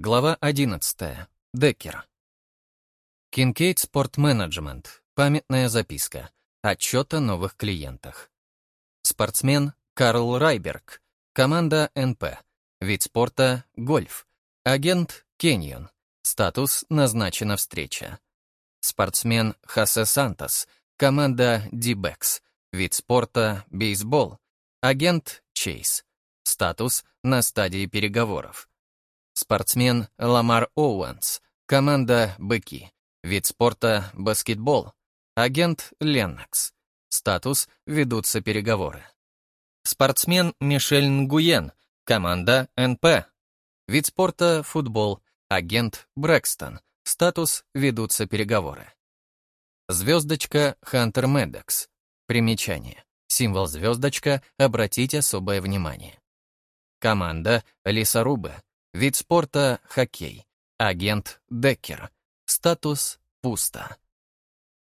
Глава 11. Деккер. Кинкейд Спорт Менеджмент. Памятная записка. Отчет о новых клиентах. Спортсмен Карл Райберг. Команда НП. Вид спорта — гольф. Агент — Кеньон. Статус — назначена встреча. Спортсмен Хосе Сантос. Команда Дибекс. Вид спорта — бейсбол. Агент — Чейз. Статус — на стадии переговоров. Спортсмен Ламар Оуэнс. Команда «Быки». Вид спорта — баскетбол. Агент Леннокс. Статус — ведутся переговоры. Спортсмен Мишель Нгуен. Команда НП. Вид спорта — футбол. Агент Брэкстон. Статус — ведутся переговоры. Звездочка Хантер Медекс. Примечание. Символ звездочка обратить особое внимание. Команда Лесорубы. Вид спорта — хоккей. Агент — Деккер. Статус — пусто.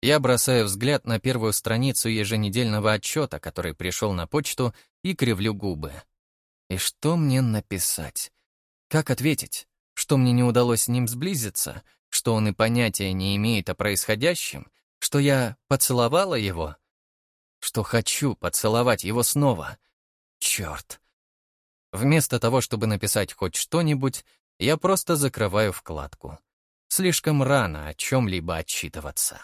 Я бросаю взгляд на первую страницу еженедельного отчета, который пришел на почту, и кривлю губы. И что мне написать? Как ответить? Что мне не удалось с ним сблизиться? Что он и понятия не имеет о происходящем? Что я поцеловала его? Что хочу поцеловать его снова? Черт! Вместо того, чтобы написать хоть что-нибудь, я просто закрываю вкладку. Слишком рано о чем-либо отчитываться.